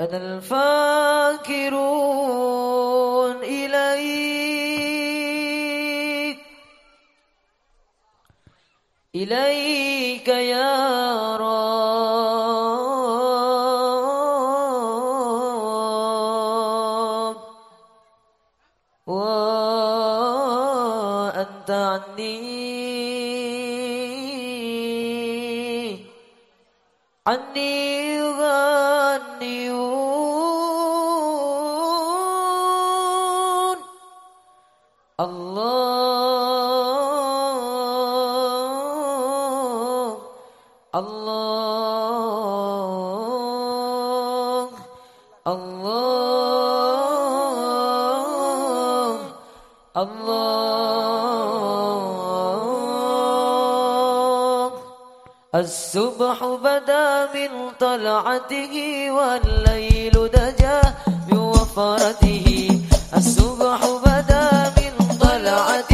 أنا الفاكرون إليك. إليك يا رب. وأنت عني. عني يغنيون الله الله الله الله. الصبح بدا من طلعته والليل دجا من وفرته. الصبح بدا من طلعت